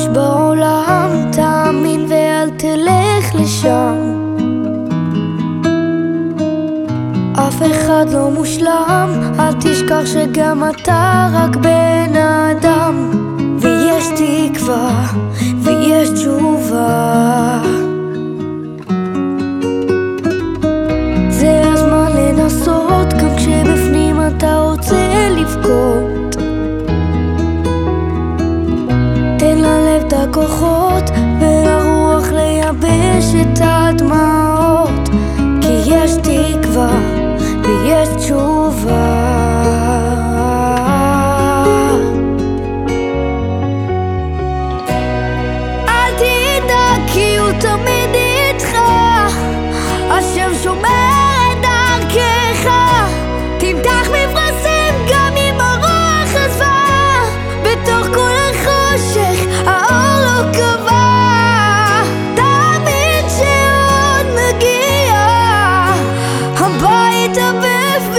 ראש בעולם, תאמין ואל תלך לשם. אף אחד לא מושלם, אל תשכח שגם אתה רק בן אדם. הכוחות והרוח לייבש את הדמעות. כי יש תקווה ויש תשובה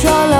说了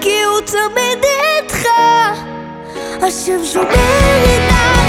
כי הוא צמד איתך. השם שומר את